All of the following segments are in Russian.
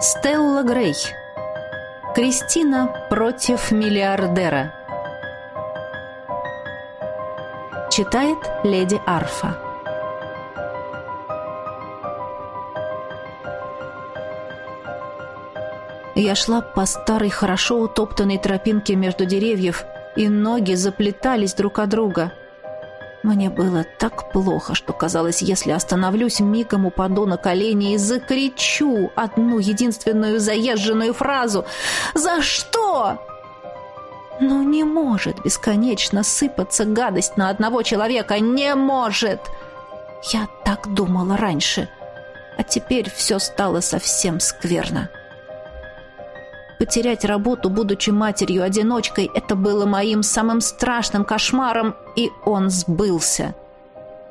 Стелла Грей. Кристина против миллиардера. Читает леди Арфа. Я шла по старой, хорошо утоптанной тропинке между деревьев, и ноги заплетались друг от друга – мне было так плохо, что казалось, если остановлюсь, мигом упаду на колени и закричу одну единственную заезженную фразу «За что?». Но не может бесконечно сыпаться гадость на одного человека. Не может! Я так думала раньше, а теперь все стало совсем скверно. Потерять работу, будучи матерью-одиночкой, это было моим самым страшным кошмаром, и он сбылся.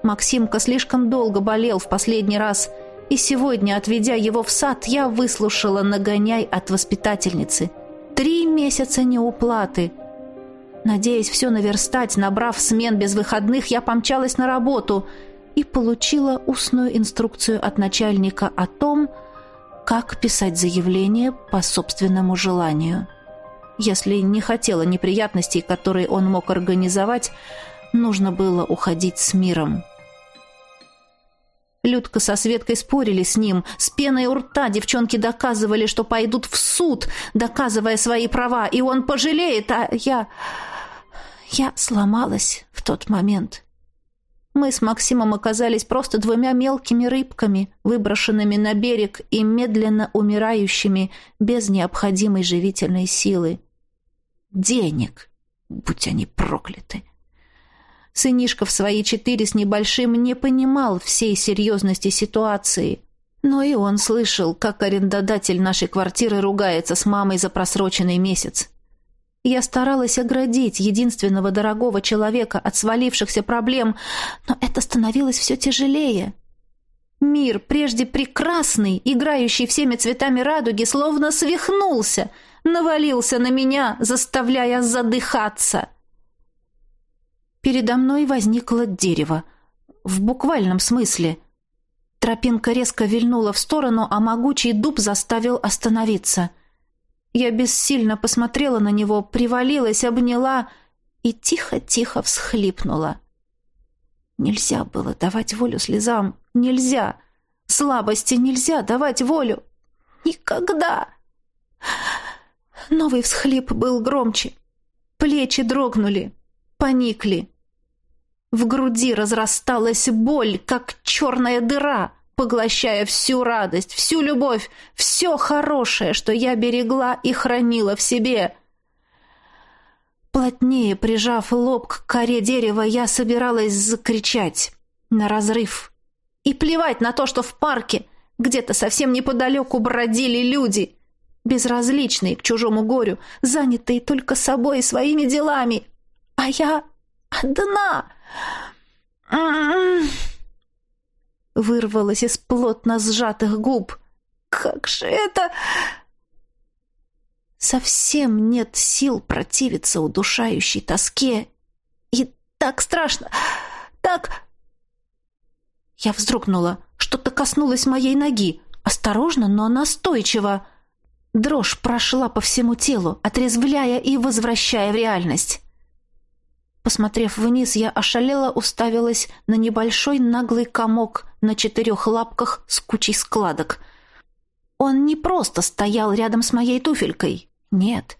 Максимка слишком долго болел в последний раз, и сегодня, отведя его в сад, я выслушала нагоняй от воспитательницы. Три месяца неуплаты. Надеясь все наверстать, набрав смен без выходных, я помчалась на работу и получила устную инструкцию от начальника о том, что как писать заявление по собственному желанию. Если не хотела неприятностей, которые он мог организовать, нужно было уходить с миром. Людка со Светкой спорили с ним. С пеной у рта девчонки доказывали, что пойдут в суд, доказывая свои права, и он пожалеет, а я... Я сломалась в тот момент. Мы с Максимом оказались просто двумя мелкими рыбками, выброшенными на берег и медленно умирающими без необходимой живительной силы. Денег, будь они прокляты. Сынишка в свои четыре с небольшим не понимал всей серьезности ситуации, но и он слышал, как арендодатель нашей квартиры ругается с мамой за просроченный месяц. Я старалась оградить единственного дорогого человека от свалившихся проблем, но это становилось все тяжелее. Мир, прежде прекрасный, играющий всеми цветами радуги, словно свихнулся, навалился на меня, заставляя задыхаться. Передо мной возникло дерево. В буквальном смысле. Тропинка резко вильнула в сторону, а могучий дуб заставил остановиться — я бессильно посмотрела на него, привалилась, обняла и тихо-тихо всхлипнула. Нельзя было давать волю слезам. Нельзя. Слабости нельзя давать волю. Никогда. Новый всхлип был громче. Плечи дрогнули, поникли. В груди разрасталась боль, как черная дыра поглощая всю радость, всю любовь, все хорошее, что я берегла и хранила в себе. Плотнее прижав лоб к коре дерева, я собиралась закричать на разрыв. И плевать на то, что в парке где-то совсем неподалеку бродили люди, безразличные к чужому горю, занятые только собой и своими делами. А я одна. Вырвалось из плотно сжатых губ. «Как же это...» Совсем нет сил противиться удушающей тоске. И так страшно, так... Я вздрогнула. Что-то коснулось моей ноги. Осторожно, но настойчиво. Дрожь прошла по всему телу, отрезвляя и возвращая в реальность. Посмотрев вниз, я ошалела уставилась на небольшой наглый комок на четырех лапках с кучей складок. Он не просто стоял рядом с моей туфелькой. Нет,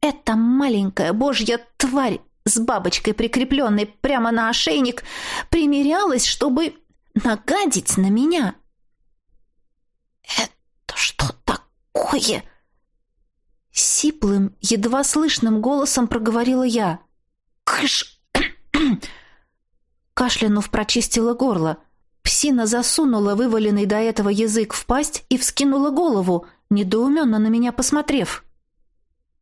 эта маленькая божья тварь с бабочкой, прикрепленной прямо на ошейник, примерялась, чтобы нагадить на меня. «Это что такое?» Сиплым, едва слышным голосом проговорила я. «Кыш!» Кашлянув, прочистила горло. Псина засунула вываленный до этого язык в пасть и вскинула голову, недоуменно на меня посмотрев.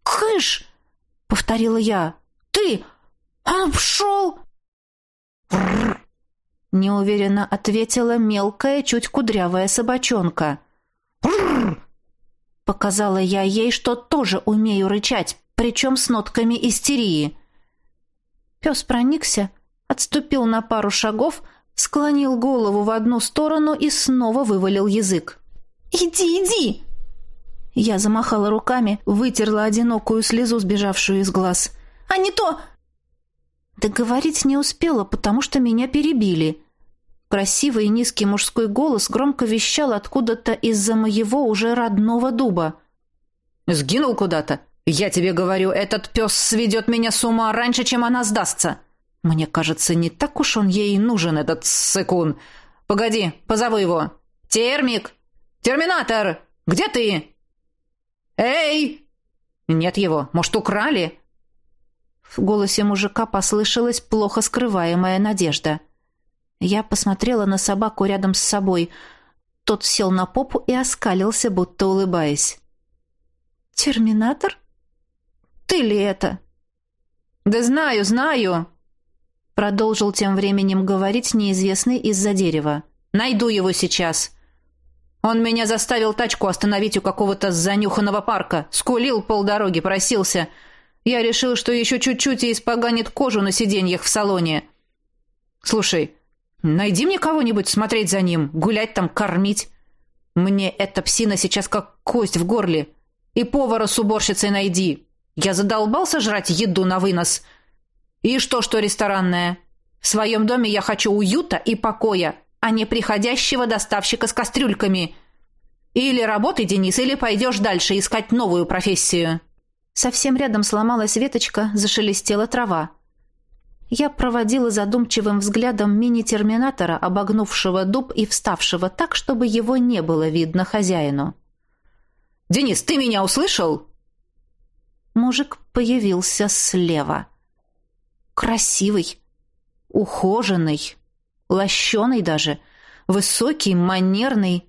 «Кыш!» — повторила я. «Ты! Он пшел!» неуверенно ответила мелкая, чуть кудрявая собачонка. Показала я ей, что тоже умею рычать, причем с нотками истерии. Пес проникся, отступил на пару шагов, склонил голову в одну сторону и снова вывалил язык. «Иди, иди!» Я замахала руками, вытерла одинокую слезу, сбежавшую из глаз. «А не то!» Договорить не успела, потому что меня перебили. Красивый и низкий мужской голос громко вещал откуда-то из-за моего уже родного дуба. «Сгинул куда-то? Я тебе говорю, этот пес сведет меня с ума раньше, чем она сдастся. Мне кажется, не так уж он ей нужен, этот сыкун. Погоди, позову его. Термик! Терминатор! Где ты?» «Эй!» «Нет его. Может, украли?» В голосе мужика послышалась плохо скрываемая надежда. Я посмотрела на собаку рядом с собой. Тот сел на попу и оскалился, будто улыбаясь. «Терминатор? Ты ли это?» «Да знаю, знаю!» Продолжил тем временем говорить неизвестный из-за дерева. «Найду его сейчас!» Он меня заставил тачку остановить у какого-то занюханного парка. Скулил полдороги, просился. Я решил, что еще чуть-чуть и испоганит кожу на сиденьях в салоне. Слушай, найди мне кого-нибудь смотреть за ним, гулять там, кормить. Мне эта псина сейчас как кость в горле. И повара с уборщицей найди. Я задолбался жрать еду на вынос. И что, что ресторанная? В своем доме я хочу уюта и покоя, а не приходящего доставщика с кастрюльками. Или работай, Денис, или пойдешь дальше искать новую профессию». Совсем рядом сломалась веточка, зашелестела трава. Я проводила задумчивым взглядом мини-терминатора, обогнувшего дуб и вставшего так, чтобы его не было видно хозяину. «Денис, ты меня услышал?» Мужик появился слева. Красивый, ухоженный, лощеный даже, высокий, манерный,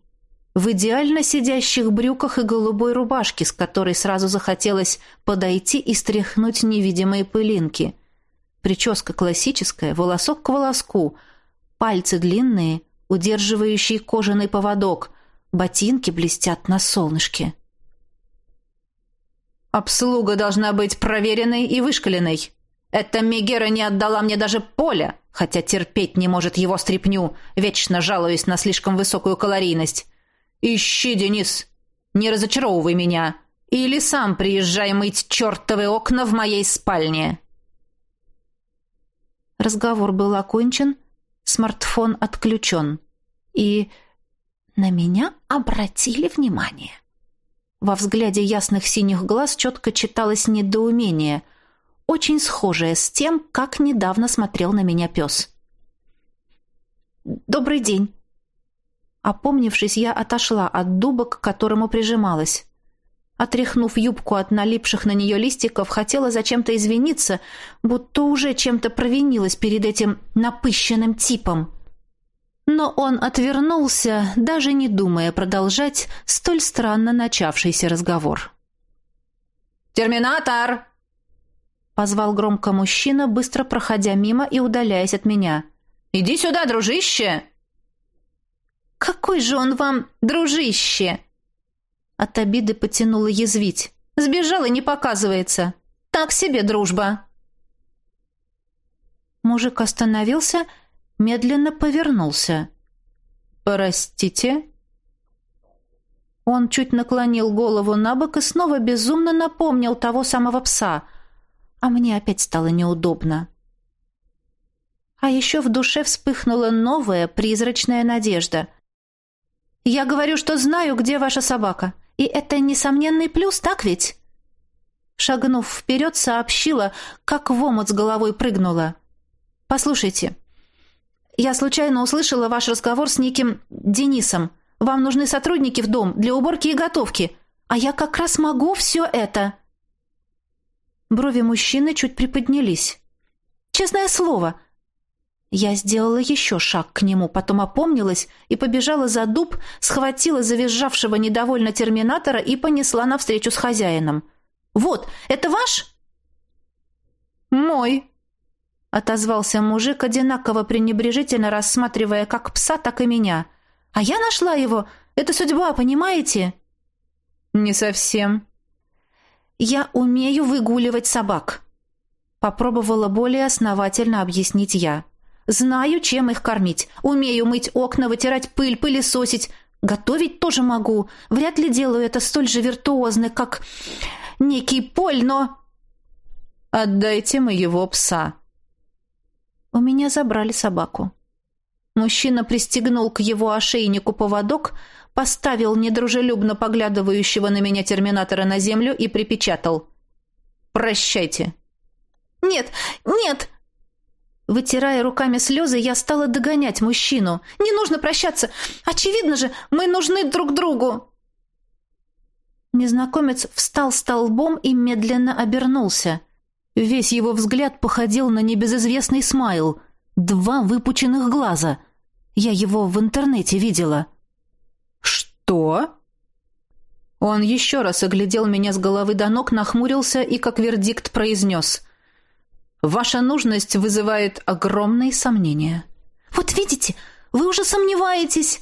в идеально сидящих брюках и голубой рубашке, с которой сразу захотелось подойти и стряхнуть невидимые пылинки. Прическа классическая, волосок к волоску, пальцы длинные, удерживающие кожаный поводок, ботинки блестят на солнышке. «Обслуга должна быть проверенной и вышкаленной. Эта Мегера не отдала мне даже поля, хотя терпеть не может его стряпню, вечно жалуясь на слишком высокую калорийность. Ищи, Денис, не разочаровывай меня, или сам приезжай мыть чертовы окна в моей спальне». Разговор был окончен, смартфон отключен, и на меня обратили внимание. Во взгляде ясных синих глаз четко читалось недоумение – очень схожее с тем, как недавно смотрел на меня пес. «Добрый день!» Опомнившись, я отошла от дуба, к которому прижималась. Отряхнув юбку от налипших на нее листиков, хотела зачем-то извиниться, будто уже чем-то провинилась перед этим напыщенным типом. Но он отвернулся, даже не думая продолжать столь странно начавшийся разговор. «Терминатор!» Позвал громко мужчина, быстро проходя мимо и удаляясь от меня. «Иди сюда, дружище!» «Какой же он вам дружище!» От обиды потянула язвить. «Сбежал и не показывается. Так себе дружба!» Мужик остановился, медленно повернулся. «Простите?» Он чуть наклонил голову на бок и снова безумно напомнил того самого пса — а мне опять стало неудобно. А еще в душе вспыхнула новая призрачная надежда. «Я говорю, что знаю, где ваша собака, и это несомненный плюс, так ведь?» Шагнув вперед, сообщила, как в омут с головой прыгнула. «Послушайте, я случайно услышала ваш разговор с неким Денисом. Вам нужны сотрудники в дом для уборки и готовки, а я как раз могу все это». Брови мужчины чуть приподнялись. «Честное слово!» Я сделала еще шаг к нему, потом опомнилась и побежала за дуб, схватила завизжавшего недовольно терминатора и понесла навстречу с хозяином. «Вот, это ваш?» «Мой», — отозвался мужик, одинаково пренебрежительно рассматривая как пса, так и меня. «А я нашла его. Это судьба, понимаете?» «Не совсем», «Я умею выгуливать собак», — попробовала более основательно объяснить я. «Знаю, чем их кормить. Умею мыть окна, вытирать пыль, пылесосить. Готовить тоже могу. Вряд ли делаю это столь же виртуозно, как некий Поль, но... Отдайте моего пса. У меня забрали собаку. Мужчина пристегнул к его ошейнику поводок, поставил недружелюбно поглядывающего на меня терминатора на землю и припечатал. «Прощайте». «Нет, нет!» Вытирая руками слезы, я стала догонять мужчину. «Не нужно прощаться! Очевидно же, мы нужны друг другу!» Незнакомец встал столбом и медленно обернулся. Весь его взгляд походил на небезызвестный смайл. Два выпученных глаза. Я его в интернете видела. «Что?» Он еще раз оглядел меня с головы до ног, нахмурился и, как вердикт, произнес. «Ваша нужность вызывает огромные сомнения». «Вот видите, вы уже сомневаетесь!»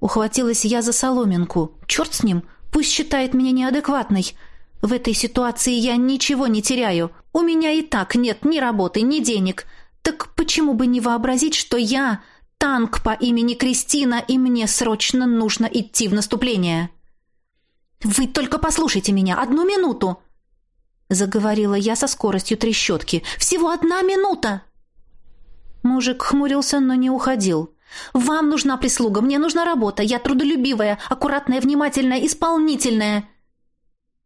Ухватилась я за соломинку. «Черт с ним! Пусть считает меня неадекватной!» В этой ситуации я ничего не теряю. У меня и так нет ни работы, ни денег. Так почему бы не вообразить, что я танк по имени Кристина, и мне срочно нужно идти в наступление? Вы только послушайте меня одну минуту, заговорила я со скоростью трещотки. Всего одна минута. Мужик хмурился, но не уходил. Вам нужна прислуга, мне нужна работа. Я трудолюбивая, аккуратная, внимательная, исполнительная.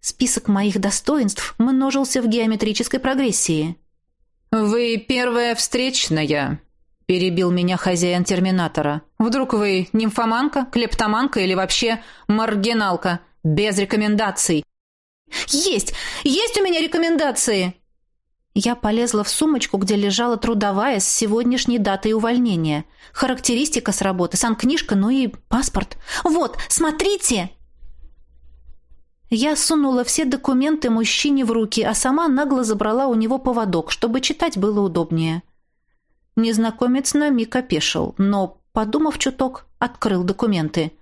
Список моих достоинств множился в геометрической прогрессии. «Вы первая встречная», — перебил меня хозяин терминатора. «Вдруг вы нимфоманка, клептоманка или вообще маргиналка, без рекомендаций?» «Есть! Есть у меня рекомендации!» Я полезла в сумочку, где лежала трудовая с сегодняшней датой увольнения. Характеристика с работы, санкнижка, ну и паспорт. «Вот, смотрите!» Я сунула все документы мужчине в руки, а сама нагло забрала у него поводок, чтобы читать было удобнее. Незнакомец на миг опешил, но, подумав чуток, открыл документы.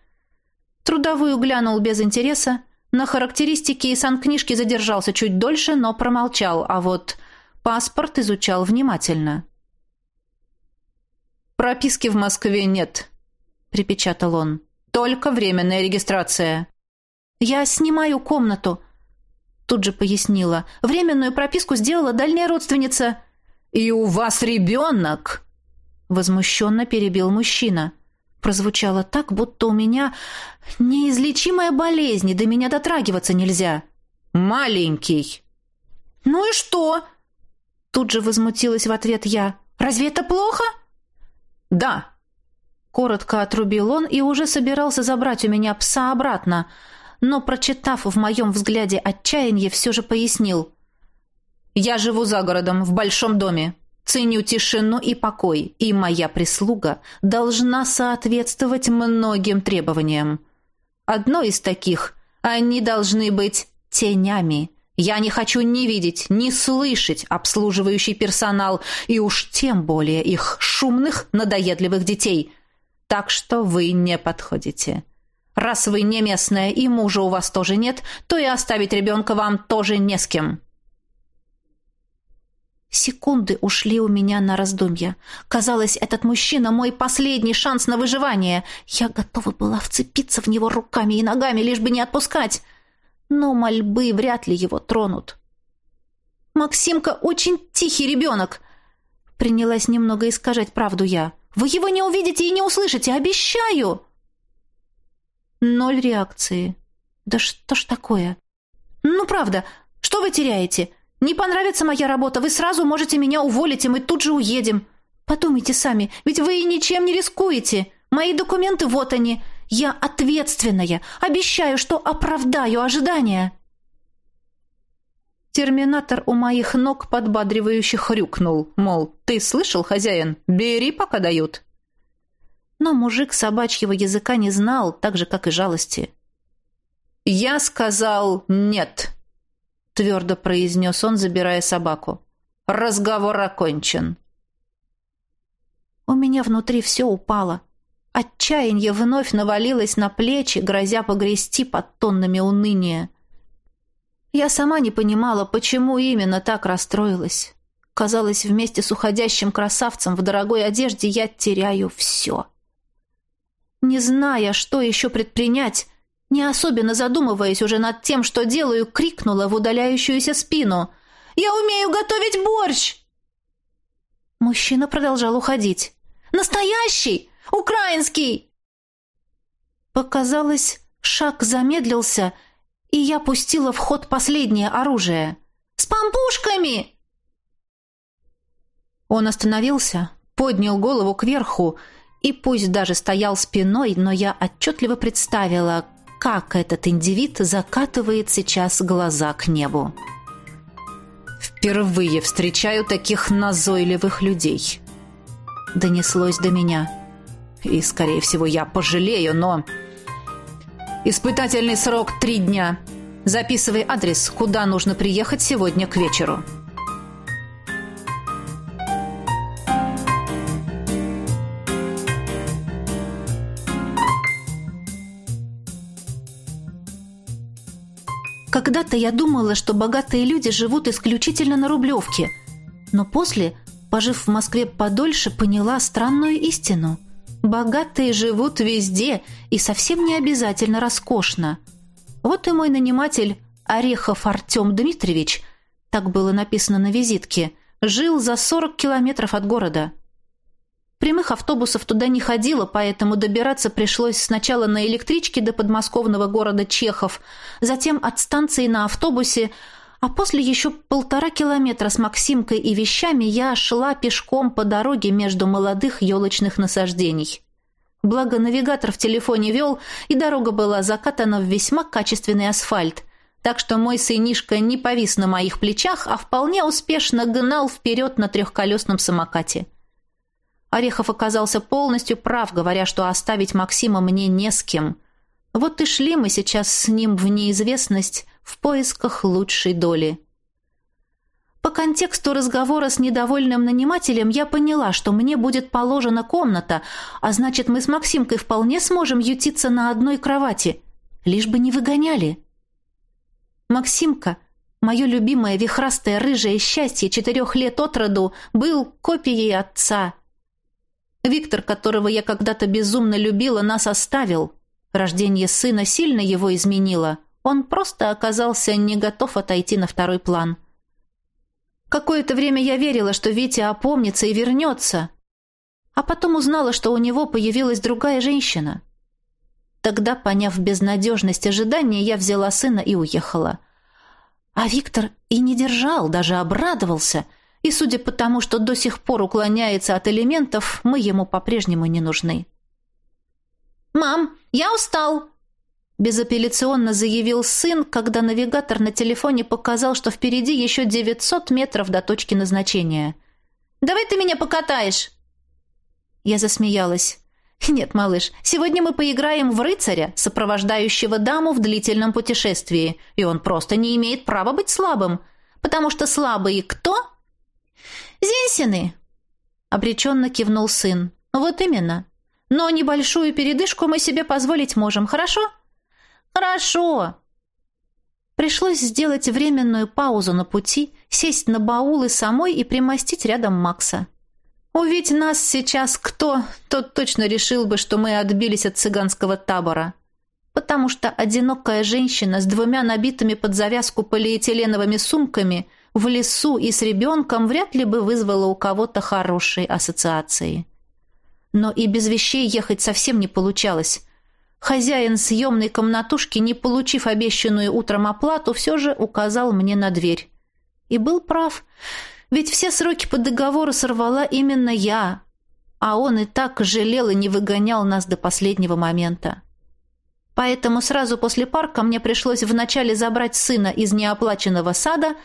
Трудовую глянул без интереса, на характеристики и санкнижки задержался чуть дольше, но промолчал, а вот паспорт изучал внимательно. «Прописки в Москве нет», — припечатал он. «Только временная регистрация». «Я снимаю комнату», — тут же пояснила. «Временную прописку сделала дальняя родственница». «И у вас ребенок?» — возмущенно перебил мужчина. Прозвучало так, будто у меня неизлечимая болезнь, и до меня дотрагиваться нельзя. «Маленький». «Ну и что?» Тут же возмутилась в ответ я. «Разве это плохо?» «Да», Коротко отрубил он и уже собирался забрать у меня пса обратно, но, прочитав в моем взгляде отчаяние, все же пояснил. «Я живу за городом, в большом доме. Ценю тишину и покой, и моя прислуга должна соответствовать многим требованиям. Одно из таких – они должны быть тенями. Я не хочу ни видеть, ни слышать обслуживающий персонал, и уж тем более их шумных, надоедливых детей. Так что вы не подходите». Раз вы не местная и мужа у вас тоже нет, то и оставить ребенка вам тоже не с кем». Секунды ушли у меня на раздумья. Казалось, этот мужчина мой последний шанс на выживание. Я готова была вцепиться в него руками и ногами, лишь бы не отпускать. Но мольбы вряд ли его тронут. «Максимка очень тихий ребенок!» Принялась немного искажать правду я. «Вы его не увидите и не услышите, обещаю!» Ноль реакции. Да что ж такое? Ну, правда, что вы теряете? Не понравится моя работа, вы сразу можете меня уволить, и мы тут же уедем. Подумайте сами, ведь вы и ничем не рискуете. Мои документы вот они. Я ответственная. Обещаю, что оправдаю ожидания. Терминатор у моих ног подбадривающе хрюкнул, мол, ты слышал, хозяин? Бери, пока дают. Но мужик собачьего языка не знал, так же, как и жалости. «Я сказал нет», — твердо произнес он, забирая собаку. «Разговор окончен». У меня внутри все упало. Отчаяние вновь навалилось на плечи, грозя погрести под тоннами уныния. Я сама не понимала, почему именно так расстроилась. Казалось, вместе с уходящим красавцем в дорогой одежде я теряю все. Не зная, что еще предпринять, не особенно задумываясь уже над тем, что делаю, крикнула в удаляющуюся спину. «Я умею готовить борщ!» Мужчина продолжал уходить. «Настоящий! Украинский!» Показалось, шаг замедлился, и я пустила в ход последнее оружие. «С помпушками!» Он остановился, поднял голову кверху и пусть даже стоял спиной, но я отчетливо представила, как этот индивид закатывает сейчас глаза к небу. «Впервые встречаю таких назойливых людей», — донеслось до меня. «И, скорее всего, я пожалею, но...» «Испытательный срок три дня. Записывай адрес, куда нужно приехать сегодня к вечеру». Когда-то я думала, что богатые люди живут исключительно на Рублевке, но после, пожив в Москве подольше, поняла странную истину. Богатые живут везде и совсем не обязательно роскошно. Вот и мой наниматель Орехов Артем Дмитриевич, так было написано на визитке, жил за 40 километров от города. Прямых автобусов туда не ходило, поэтому добираться пришлось сначала на электричке до подмосковного города Чехов, затем от станции на автобусе, а после еще полтора километра с Максимкой и вещами я шла пешком по дороге между молодых елочных насаждений. Благо навигатор в телефоне вел, и дорога была закатана в весьма качественный асфальт, так что мой сынишка не повис на моих плечах, а вполне успешно гнал вперед на трехколесном самокате. Орехов оказался полностью прав, говоря, что оставить Максима мне не с кем. Вот и шли мы сейчас с ним в неизвестность в поисках лучшей доли. По контексту разговора с недовольным нанимателем я поняла, что мне будет положена комната, а значит, мы с Максимкой вполне сможем ютиться на одной кровати, лишь бы не выгоняли. Максимка, мое любимое вихрастое рыжее счастье четырех лет от роду, был копией отца — Виктор, которого я когда-то безумно любила, нас оставил. Рождение сына сильно его изменило. Он просто оказался не готов отойти на второй план. Какое-то время я верила, что Витя опомнится и вернется. А потом узнала, что у него появилась другая женщина. Тогда, поняв безнадежность ожидания, я взяла сына и уехала. А Виктор и не держал, даже обрадовался – и судя по тому, что до сих пор уклоняется от элементов, мы ему по-прежнему не нужны. «Мам, я устал!» Безапелляционно заявил сын, когда навигатор на телефоне показал, что впереди еще 900 метров до точки назначения. «Давай ты меня покатаешь!» Я засмеялась. «Нет, малыш, сегодня мы поиграем в рыцаря, сопровождающего даму в длительном путешествии, и он просто не имеет права быть слабым, потому что слабые кто?» «Зенсины!» — обреченно кивнул сын. «Вот именно. Но небольшую передышку мы себе позволить можем, хорошо?» «Хорошо!» Пришлось сделать временную паузу на пути, сесть на баул и самой и примостить рядом Макса. Увидь нас сейчас кто, тот точно решил бы, что мы отбились от цыганского табора. Потому что одинокая женщина с двумя набитыми под завязку полиэтиленовыми сумками – в лесу и с ребенком вряд ли бы вызвало у кого-то хорошие ассоциации. Но и без вещей ехать совсем не получалось. Хозяин съемной комнатушки, не получив обещанную утром оплату, все же указал мне на дверь. И был прав, ведь все сроки по договору сорвала именно я, а он и так жалел и не выгонял нас до последнего момента. Поэтому сразу после парка мне пришлось вначале забрать сына из неоплаченного сада –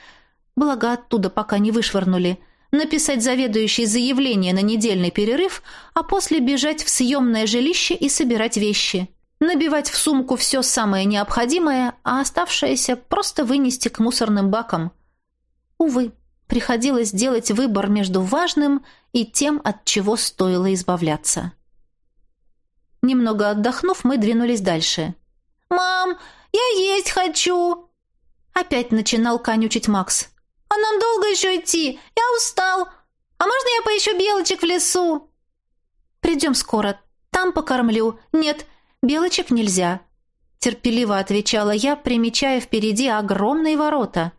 благо оттуда пока не вышвырнули, написать заведующей заявление на недельный перерыв, а после бежать в съемное жилище и собирать вещи. Набивать в сумку все самое необходимое, а оставшееся просто вынести к мусорным бакам. Увы, приходилось делать выбор между важным и тем, от чего стоило избавляться. Немного отдохнув, мы двинулись дальше. «Мам, я есть хочу!» Опять начинал конючить Макс. «А нам долго еще идти? Я устал. А можно я поищу белочек в лесу?» «Придем скоро. там покормлю. Нет, белочек нельзя», — терпеливо отвечала я, примечая впереди огромные ворота.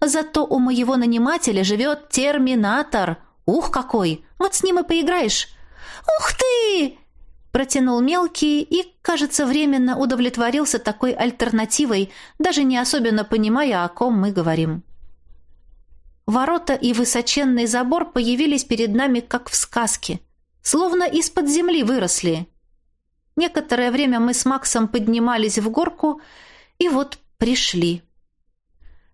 «Зато у моего нанимателя живет терминатор. Ух, какой! Вот с ним и поиграешь». «Ух ты!» Протянул мелкий и, кажется, временно удовлетворился такой альтернативой, даже не особенно понимая, о ком мы говорим. Ворота и высоченный забор появились перед нами, как в сказке, словно из-под земли выросли. Некоторое время мы с Максом поднимались в горку, и вот пришли.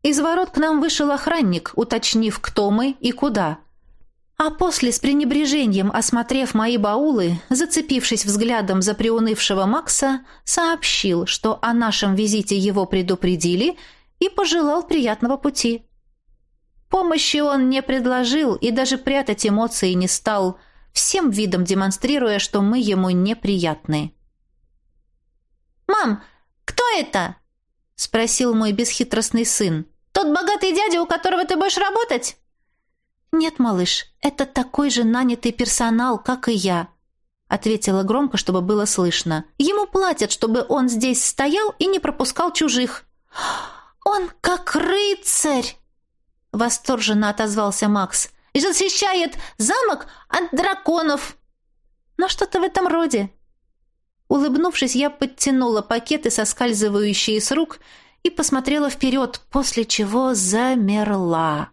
Из ворот к нам вышел охранник, уточнив, кто мы и куда – а после, с пренебрежением осмотрев мои баулы, зацепившись взглядом за приунывшего Макса, сообщил, что о нашем визите его предупредили и пожелал приятного пути. Помощи он не предложил и даже прятать эмоции не стал, всем видом демонстрируя, что мы ему неприятны. «Мам, кто это?» — спросил мой бесхитростный сын. «Тот богатый дядя, у которого ты будешь работать?» «Нет, малыш, это такой же нанятый персонал, как и я», ответила громко, чтобы было слышно. «Ему платят, чтобы он здесь стоял и не пропускал чужих». «Он как рыцарь!» Восторженно отозвался Макс. «И защищает замок от драконов!» «Но что-то в этом роде». Улыбнувшись, я подтянула пакеты, соскальзывающие с рук, и посмотрела вперед, после чего замерла.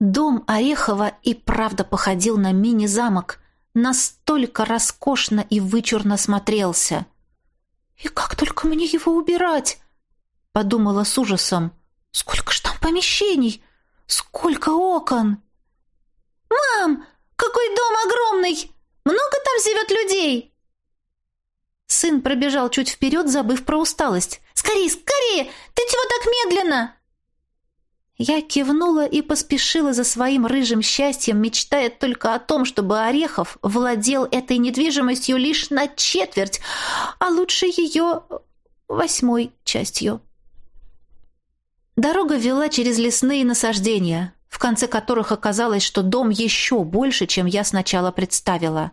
Дом Орехова и правда походил на мини-замок, настолько роскошно и вычурно смотрелся. «И как только мне его убирать?» — подумала с ужасом. «Сколько ж там помещений! Сколько окон!» «Мам, какой дом огромный! Много там живет людей?» Сын пробежал чуть вперед, забыв про усталость. «Скорее, скорее! Ты чего так медленно?» Я кивнула и поспешила за своим рыжим счастьем, мечтая только о том, чтобы Орехов владел этой недвижимостью лишь на четверть, а лучше ее восьмой частью. Дорога вела через лесные насаждения, в конце которых оказалось, что дом еще больше, чем я сначала представила.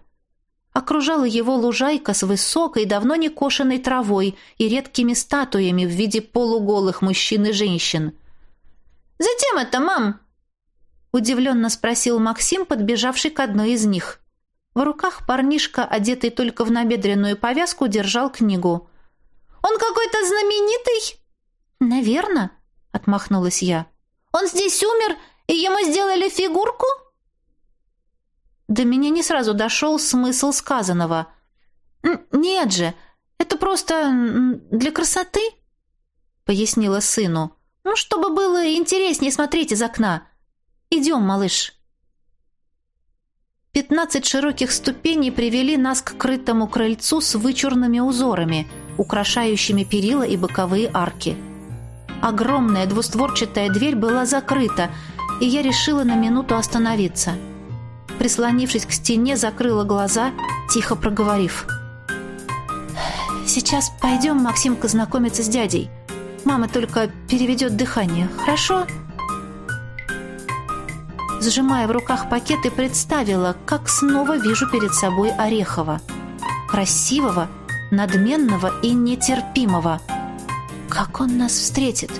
Окружала его лужайка с высокой, давно не кошенной травой и редкими статуями в виде полуголых мужчин и женщин – «Зачем это, мам?» Удивленно спросил Максим, подбежавший к одной из них. В руках парнишка, одетый только в набедренную повязку, держал книгу. «Он какой-то знаменитый?» «Наверно», — отмахнулась я. «Он здесь умер, и ему сделали фигурку?» До меня не сразу дошел смысл сказанного. «Нет же, это просто для красоты», — пояснила сыну. Ну, чтобы было интереснее смотреть из окна. Идем, малыш. Пятнадцать широких ступеней привели нас к крытому крыльцу с вычурными узорами, украшающими перила и боковые арки. Огромная двустворчатая дверь была закрыта, и я решила на минуту остановиться. Прислонившись к стене, закрыла глаза, тихо проговорив. «Сейчас пойдем, Максимка, знакомиться с дядей. Мама только переведет дыхание, хорошо?» Сжимая в руках пакет и представила, как снова вижу перед собой Орехова. Красивого, надменного и нетерпимого. Как он нас встретит?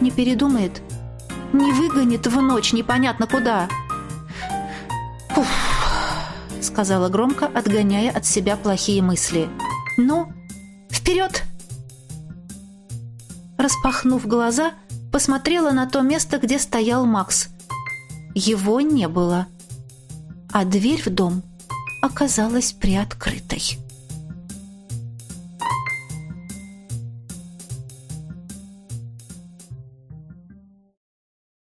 Не передумает? Не выгонит в ночь непонятно куда? «Уф!» — сказала громко, отгоняя от себя плохие мысли. «Ну, вперед!» Распахнув глаза, посмотрела на то место, где стоял Макс. Его не было, а дверь в дом оказалась приоткрытой.